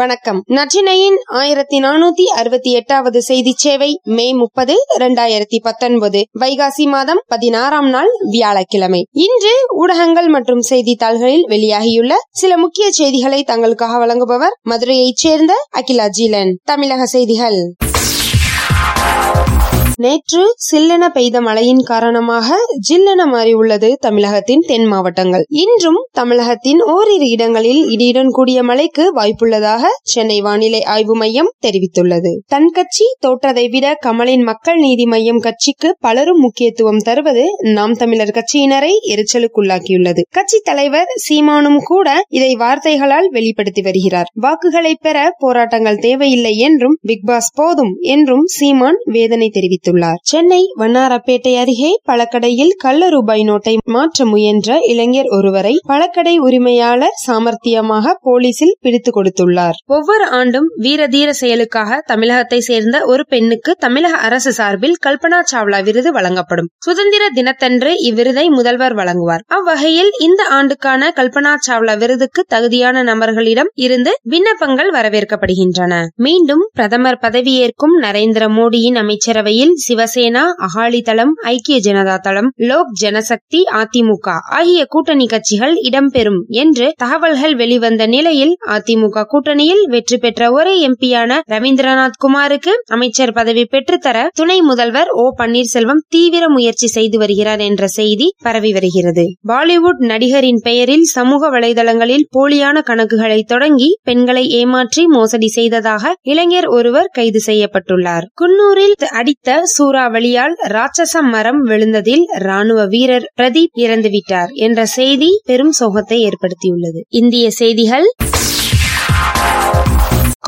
வணக்கம். நற்றினையின் ஆயிரத்தி நானூத்தி அறுபத்தி எட்டாவது செய்தி சேவை மே முப்பது இரண்டாயிரத்தி பத்தொன்பது வைகாசி மாதம் பதினாறாம் நாள் வியாழக்கிழமை. இன்று ஊடகங்கள் மற்றும் செய்தித்தாள்களில் வெளியாகியுள்ள சில முக்கிய செய்திகளை தங்களுக்காக வழங்குபவர் மதுரையைச் சேர்ந்த அகிலா ஜீலன். தமிழக செய்திகள். நேற்று சில்லென பெய்த மழையின் காரணமாக ஜில்லென மாறியுள்ளது தமிழகத்தின் தென் மாவட்டங்கள். இன்றும் தமிழகத்தின் ஓரிரு இடங்களில் இடியுடன் கூடிய மழைக்கு வாய்ப்புள்ளதாக சென்னை வானிலை ஆய்வு மையம் தெரிவித்துள்ளது. தன் கட்சி தோற்றதை விட கமலின் மக்கள் நீதி மையம் கட்சிக்கு பலரும் முக்கியத்துவம் தருவது நாம் தமிழர் கட்சியினரை எரிச்சலுக்குள்ளாக்கியுள்ளது. கட்சி தலைவர் சீமானும் கூட இதை வார்த்தைகளால் வெளிப்படுத்தி வருகிறார். வாக்குகளை பெற போராட்டங்கள் தேவையில்லை என்றும் பிக்பாஸ் போதும் என்றும் சீமான் வேதனை தெரிவித்துள்ளார். சென்னை வண்ணாரப்பேட்டை அருகே பழக்கடையில் கள்ள ரூபாய் நோட்டை மாற்ற முயன்ற இளைஞர் ஒருவரை பழக்கடை உரிமையாளர் சாமர்த்தியமாக போலீசில் பிடித்து கொடுத்துள்ளார். ஒவ்வொரு ஆண்டும் வீரதீர செயலுக்காக தமிழகத்தை சேர்ந்த ஒரு பெண்ணுக்கு தமிழக அரசு சார்பில் கல்பனா சாவ்லா விருது வழங்கப்படும். சுதந்திர தினத்தன்று இவ்விருதை முதல்வர் வழங்குவார். அவ்வகையில் இந்த ஆண்டுக்கான கல்பனா சாவ்லா விருதுக்கு தகுதியான நபர்களிடம் இருந்து விண்ணப்பங்கள் வரவேற்கப்படுகின்றன. மீண்டும் பிரதமர் பதவியேற்கும் நரேந்திர மோடியின் அமைச்சரவையில் சிவசேனா அகாலிதளம் ஐக்கிய ஜனதா தளம் லோக் ஜனசக்தி அதிமுக ஆகிய கூட்டணி கட்சிகள் இடம்பெறும் என்று தகவல்கள் வெளிவந்த நிலையில் அதிமுக கூட்டணியில் வெற்றி பெற்ற ஒரே எம்பியான ரவீந்திரநாத் குமாருக்கு அமைச்சர் பதவி பெற்றுத்தர துணை முதல்வர் ஓ பன்னீர்செல்வம் தீவிர முயற்சி செய்து வருகிறார் என்ற செய்தி பரவி வருகிறது. பாலிவுட் நடிகரின் பெயரில் சமூக வலைதளங்களில் போலியான கணக்குகளை தொடங்கி பெண்களை ஏமாற்றி மோசடி செய்ததாக இளைஞர் ஒருவர் கைது செய்யப்பட்டுள்ளார். குன்னூரில் அடித்த சூறாவளியால் ராட்சச மரம் விழுந்ததில் ராணுவ வீரர் பிரதீப் இறந்துவிட்டார் என்ற செய்தி பெரும் சோகத்தை ஏற்படுத்தியுள்ளது. இந்திய செய்திகள்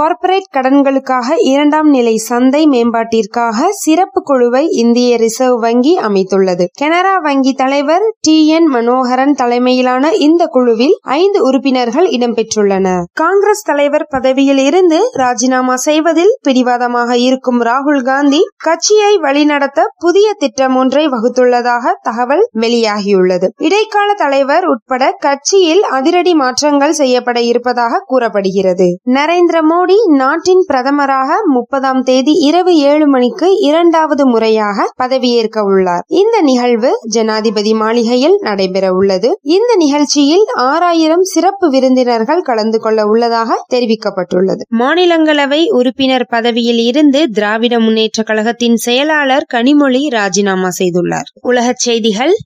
கார்ப்பரேட் கடன்களுக்காக இரண்டாம் நிலை சந்தை மேம்பாட்டிற்காக சிறப்பு குழுவை இந்திய ரிசர்வ் வங்கி அமைத்துள்ளது. கனரா வங்கி தலைவர் டி என் மனோகரன் தலைமையிலான இந்த குழுவில் ஐந்து உறுப்பினர்கள் இடம்பெற்றுள்ளனர் காங்கிரஸ் தலைவர் பதவியில் இருந்து ராஜினாமா செய்வதில் பிடிவாதமாக இருக்கும் ராகுல் காந்தி கட்சியை வழிநடத்த புதிய திட்டம் ஒன்றை வகுத்துள்ளதாக தகவல் வெளியாகியுள்ளது. இடைக்கால தலைவர் உட்பட கட்சியில் அதிரடி மாற்றங்கள் செய்யப்பட இருப்பதாக கூறப்படுகிறது. நரேந்திர மோடி நாட்டின் பிரதமராக முப்பதாம் தேதி இரவு ஏழு மணிக்கு இரண்டாவது முறையாக பதவியேற்க உள்ளார். இந்த நிகழ்வு ஜனாதிபதி மாளிகையில் நடைபெற உள்ளது. இந்த நிகழ்ச்சியில் ஆறாயிரம் சிறப்பு விருந்தினர்கள் கலந்து கொள்ள உள்ளதாக தெரிவிக்கப்பட்டுள்ளது. மாநிலங்களவை உறுப்பினர் பதவியில் இருந்து திராவிட முன்னேற்ற கழகத்தின் செயலாளர் கனிமொழி ராஜினாமா செய்துள்ளார். உலகச் செய்திகள்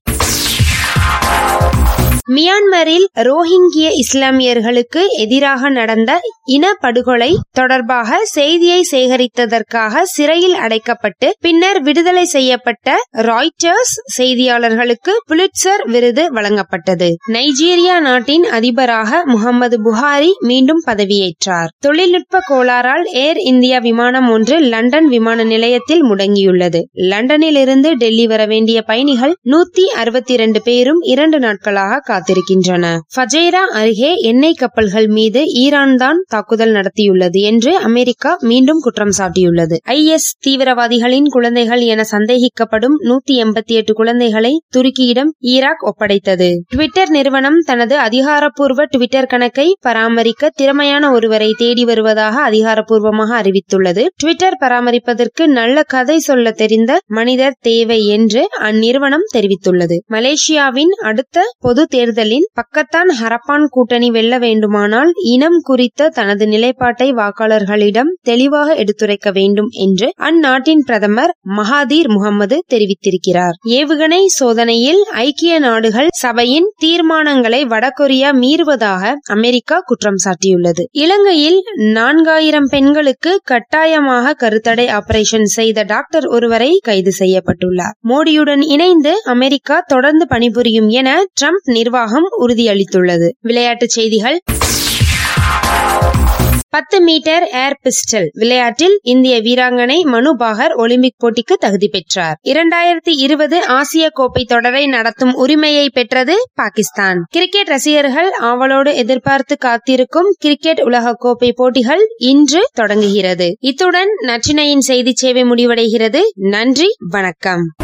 மியான்மரில் ரோஹிங்கிய இஸ்லாமியர்களுக்கு எதிராக நடந்த இன படுகொலை தொடர்பாக செய்தியை சேகரித்ததற்காக சிறையில் அடைக்கப்பட்டு பின்னர் விடுதலை செய்யப்பட்ட ராய்டர்ஸ் செய்தியாளர்களுக்கு புலிட்சர் விருது வழங்கப்பட்டது. நைஜீரியா நாட்டின் அதிபராக முகமது புகாரி மீண்டும் பதவியேற்றார். தொழில்நுட்ப கோளாறால் ஏர் இந்தியா விமானம் ஒன்று லண்டன் விமான நிலையத்தில் முடங்கியுள்ளது. லண்டனில் இருந்து டெல்லி வர வேண்டிய பயணிகள் நூத்தி அறுபத்தி இரண்டு பேரும் இரண்டு நாட்களாக காத்திருக்கின்றன. ஃபஜேரா அருகே எண்ணெய் கப்பல்கள் மீது ஈரான் தான் தாக்குதல் நடத்தியுள்ளது என்று அமெரிக்கா மீண்டும் குற்றம் சாட்டியுள்ளது. ஐ எஸ் தீவிரவாதிகளின் குழந்தைகள் என சந்தேகிக்கப்படும் நூத்தி எண்பத்தி எட்டு குழந்தைகளை துருக்கியிடம் ஈராக் ஒப்படைத்தது. டுவிட்டர் நிறுவனம் தனது அதிகாரப்பூர்வ ட்விட்டர் கணக்கை பராமரிக்க திறமையான ஒருவரை தேடி வருவதாக அதிகாரப்பூர்வமாக அறிவித்துள்ளது. ட்விட்டர் பராமரிப்பதற்கு நல்ல கதை சொல்ல தெரிந்த மனிதர் தேவை என்று அந்நிறுவனம் தெரிவித்துள்ளது. மலேசியாவின் அடுத்த பொது தேர்தலின் பக்கத்தான் ஹரப்பான் கூட்டணி வெல்ல வேண்டுமானால் இனம் குறித்த தனது நிலைப்பாட்டை வாக்காளர்களிடம் தெளிவாக எடுத்துரைக்க வேண்டும் என்று அந்நாட்டின் பிரதமர் மகாதீர் முகமது தெரிவித்திருக்கிறார். ஏவுகணை சோதனையில் ஐக்கிய நாடுகள் சபையின் தீர்மானங்களை வடகொரியா மீறுவதாக அமெரிக்கா குற்றம் சாட்டியுள்ளது. இலங்கையில் நான்காயிரம் பெண்களுக்கு கட்டாயமாக கருத்தடை ஆபரேஷன் செய்த டாக்டர் ஒருவரை கைது செய்யப்பட்டுள்ளார். மோடியுடன் இணைந்து அமெரிக்கா தொடர்ந்து பணிபுரியும் என டிரம்ப் நிர்வாகம் உறுதியளித்துள்ளது. விளையாட்டுச் செய்திகள். பத்து மீட்டர் ஏர் பிஸ்டல். விளையாட்டில் இந்திய வீராங்கனை மனு பாகர் ஒலிம்பிக் போட்டிக்கு தகுதி பெற்றார். இரண்டாயிரத்தி இருபது ஆசிய கோப்பை தொடரை நடத்தும் உரிமையை பெற்றது பாகிஸ்தான். கிரிக்கெட் ரசிகர்கள் ஆவலோடு எதிர்பார்த்து காத்திருக்கும் கிரிக்கெட் உலக கோப்பை போட்டிகள் இன்று தொடங்குகிறது. இத்துடன் நற்றினையின் செய்தி சேவை முடிவடைகிறது. நன்றி வணக்கம்.